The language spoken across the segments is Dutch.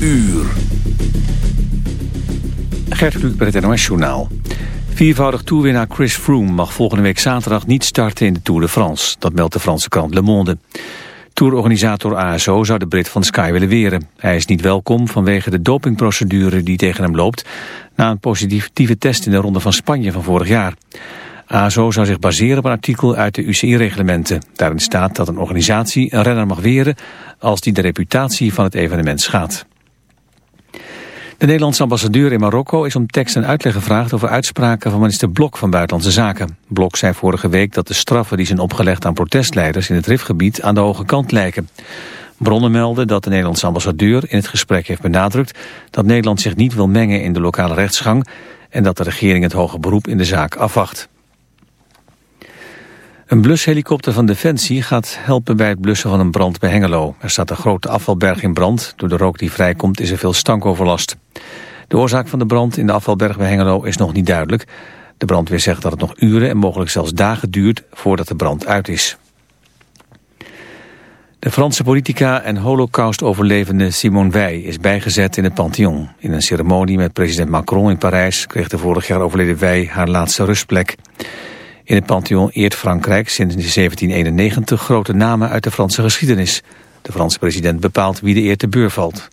uur. Gert Kluk bij het NOS-journaal. Viervoudig toerwinnaar Chris Froome mag volgende week zaterdag niet starten in de Tour de France. Dat meldt de Franse krant Le Monde. Tourorganisator ASO zou de Brit van Sky willen weren. Hij is niet welkom vanwege de dopingprocedure die tegen hem loopt... na een positieve test in de Ronde van Spanje van vorig jaar. ASO zou zich baseren op een artikel uit de UCI-reglementen. Daarin staat dat een organisatie een renner mag weren... als die de reputatie van het evenement schaadt. De Nederlandse ambassadeur in Marokko is om tekst en uitleg gevraagd over uitspraken van minister Blok van Buitenlandse Zaken. Blok zei vorige week dat de straffen die zijn opgelegd aan protestleiders in het Rifgebied aan de hoge kant lijken. Bronnen melden dat de Nederlandse ambassadeur in het gesprek heeft benadrukt dat Nederland zich niet wil mengen in de lokale rechtsgang en dat de regering het hoge beroep in de zaak afwacht. Een blushelikopter van Defensie gaat helpen bij het blussen van een brand bij Hengelo. Er staat een grote afvalberg in brand. Door de rook die vrijkomt is er veel stankoverlast. De oorzaak van de brand in de afvalberg bij Hengelo is nog niet duidelijk. De brandweer zegt dat het nog uren en mogelijk zelfs dagen duurt voordat de brand uit is. De Franse politica en holocaust-overlevende Simone Weil is bijgezet in het Pantheon. In een ceremonie met president Macron in Parijs kreeg de vorig jaar overleden Weil haar laatste rustplek. In het Pantheon eert Frankrijk sinds 1791 grote namen uit de Franse geschiedenis. De Franse president bepaalt wie de eer te beur valt.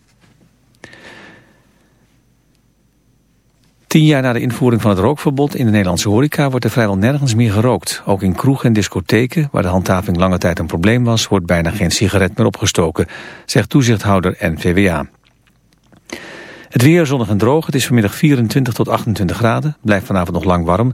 Tien jaar na de invoering van het rookverbod in de Nederlandse horeca wordt er vrijwel nergens meer gerookt. Ook in kroegen en discotheken, waar de handhaving lange tijd een probleem was, wordt bijna geen sigaret meer opgestoken, zegt toezichthouder NVWA. Het weer zonnig en droog, het is vanmiddag 24 tot 28 graden, blijft vanavond nog lang warm.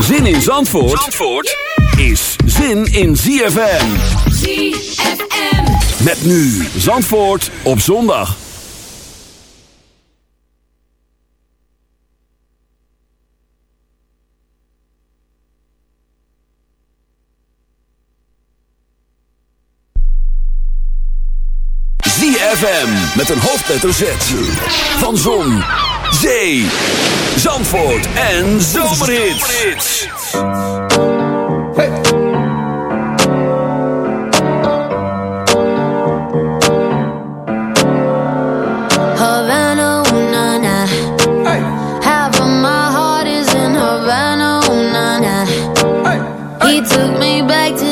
Zin in Zandvoort, Zandvoort is zin in ZFM. ZFM. Met nu Zandvoort op zondag. ZFM met een hoofdletter Z. Van Zon, Zee, Zandvoort en Zomerhits. Havana, ooh, na, na. Half of my heart is in Havana, ooh, na, na. He took me back to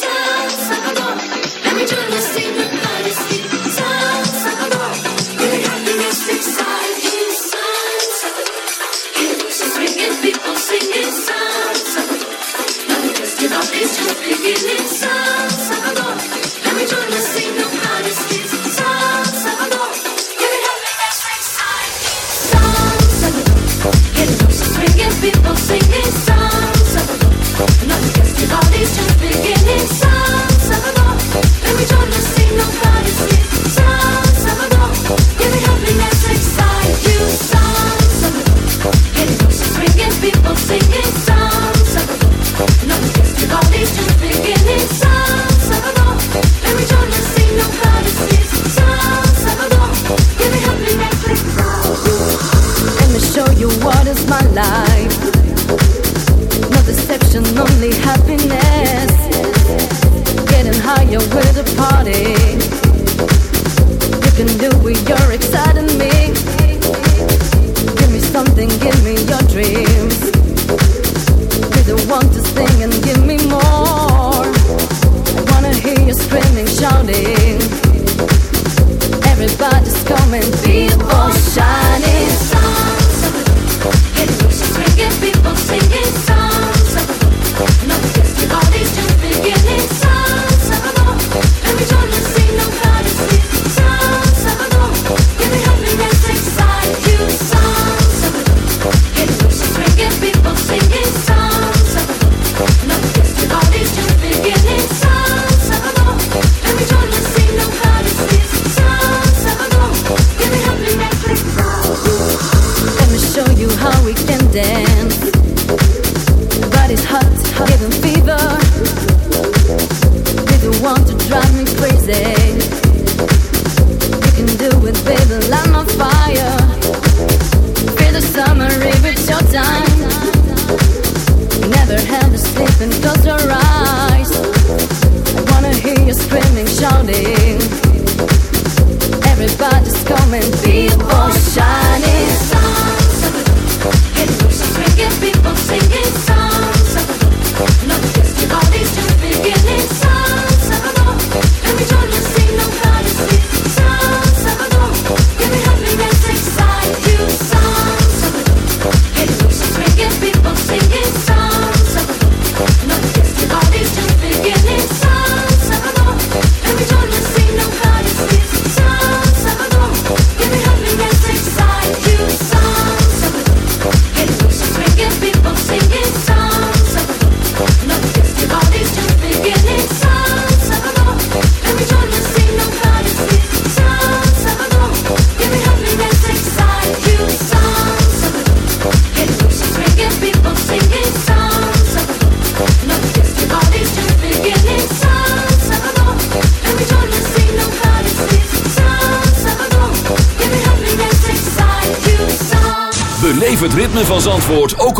Zandvoort ook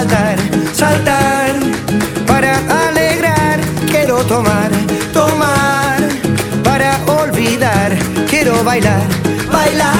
saltar, saltar. Para alegrar, quiero tomar, tomar. Para olvidar, quiero bailar, bailar.